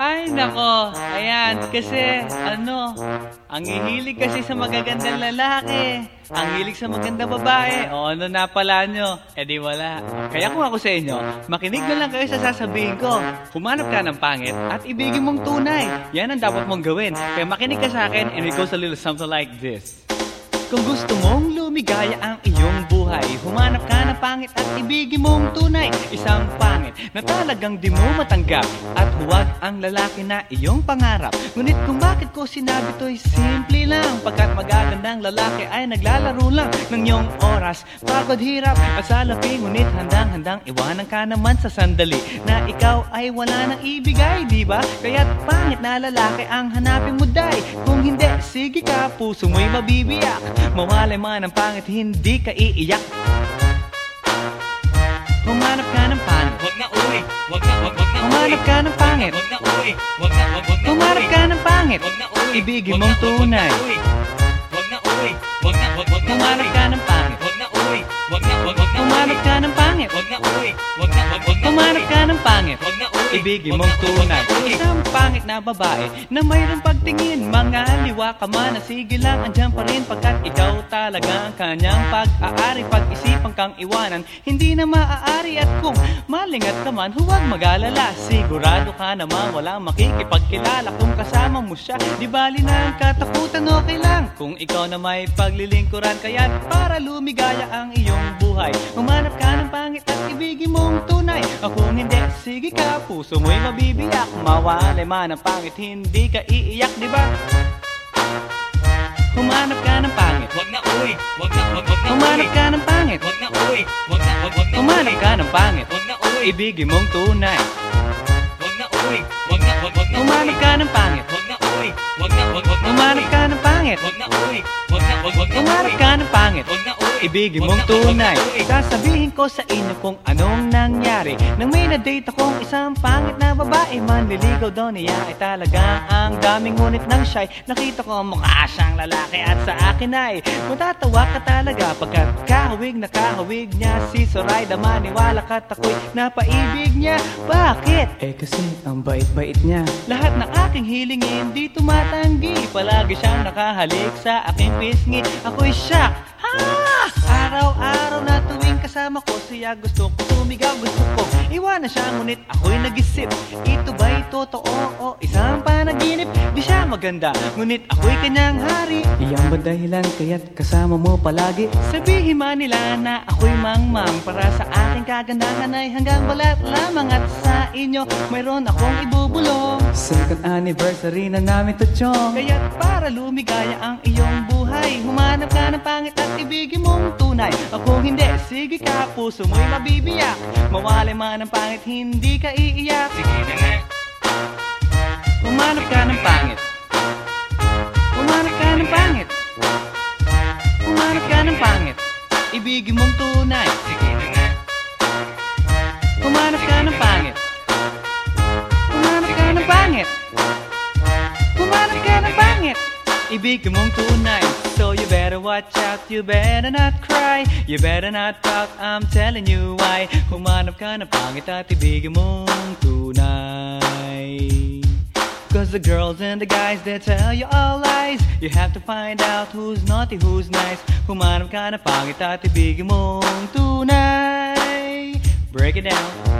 Ay, nako. Ayan, kasi, ano, ang hihilig kasi sa magagandang lalaki. Ang hilig sa magandang babae. O ano na pala nyo? Eh di wala. Kaya kung ako sa inyo, makinig na lang kayo sa sasabihin ko. Humanap ka ng pangit at ibigin mong tunay. Yan ang dapat mong gawin. Kaya makinig ka sa akin and it goes a little something like this. Kung gusto mong lumigaya ang iyong buhay pangit at ibigin mong tunay Isang pangit na talagang di mo matanggap. At huwag ang lalaki na iyong pangarap. Ngunit kung bakit ko sinabi to'y simple lang Pagkat magagandang lalaki ay naglalaro lang Ng iyong oras. Pagod hirap at salapi Ngunit handang-handang iwanan ka naman sa sandali. Na ikaw ay wala nang ibigay, di ba? Kaya't pangit na lalaki ang hanapin mo day. Kung hindi, sige ka, puso mo'y mabibiyak. Mawalay man ang pangit, hindi ka iiyak Humanap ka ng pangit Wag na uwi, wag na, wag, wag na Humanap uwi. ka ng pangit Wag na uwi. Ibigin mong tunay uwi. Wag na uwi, wag na, wag, wag na Humanap ka ng pangit Wag na uwi, wag na, wag, wag na Humanap uwi. ka ng pangit Wag na uwi, wag na, wag, wag na Humanap uwi. ka ng pangit Wag na. Ibigin mong tunay. Isang pangit na babae na mayroong pagtingin. Mga liwa ka man sige lang andyan pa rin. Pagkat ikaw talaga ang kanyang pag-aari. Pag-isipan kang iwanan Hindi na maaari. At kung malingat ka man Huwag mag-alala. Sigurado ka naman walang makikipagkilala. Kung kasama mo siya Di bali na ang katakutan okay Kung ikaw na may paglilingkuran Kaya para lumigaya ang iyong buhay. Humanap ka ng pangit at ibigin mong tunay. O kung hindi, sige ka, puso mo'y mabibiyak. Mawalay man ang pangit, hindi ka iiyak, di ba? Humanap ka ng pangit. Wag na uwi, wag na, wag, wag na Humanap ka ng pangit. Wag na uwi, wag na, wag, wag na Humanap ka ng pangit. Wag na uwi, Ibigin mong tunay. Wag na uwi, wag na, wag, wag na Humanap ka ng pangit pangit. Wag na uwi, wag na, wag, wag na uwi. ka ng pangit. Wag na wag mong tunay. Sasabihin ko sa inyo kung anong nangyari. Nang may na-date akong isang pangit na babae Manliligaw daw niya ay talaga ang daming ngunit ng shy Nakita ko mukha siyang lalaki at sa akin ay Matatawa ka talaga. Pagkat kahawig na kahawig niya Si Sorayda maniwala ka't ako'y napaibig niya. Bakit? Eh kasi ang bait-bait niya. Lahat ng aking hilingin di tumatanggi. Palagi siyang nakahalik sa aking pisngi. Ako'y shock. Ha! Araw-araw na tuwing kasama ko siya Gusto ko tumigaw, gusto ko Iwanan siya ngunit ako'y nag-isip Ito ba'y totoo o isang panaginip? Siya maganda, ngunit ako'y kanyang hari. Iyan ba dahilan kaya't kasama mo palagi? Sabihin man nila na ako'y mangmang Para sa aking kagandahan ay hanggang balat lamang At sa inyo mayroon akong ibubulong. Second anniversary na namin to chong. Kaya't para lumigaya ang iyong buhay Humanap ka ng pangit at ibigin mong tunay. O kung hindi, sige ka, puso mo'y mabibiyak. Mawalay man ang pangit, hindi ka iiyak. Sige na nga, Humanap ka ng pangit. Humanap ka ng pangit. Humanap ka ng pangit. Ibigin mong tunay. Humanap ka ng pangit. Humanap ka ng pangit. Humanap ka ng pangit. Ibigin mong tunay. So you better watch out, you better not cry. You better not pout, I'm telling you why. Humanap ka ng pangit at ibigin mong tunay Cause the girls and the guys, they tell you all lies. You have to find out who's naughty, who's nice. Humanap ka ng pangit at ibigin mong tunay Break it down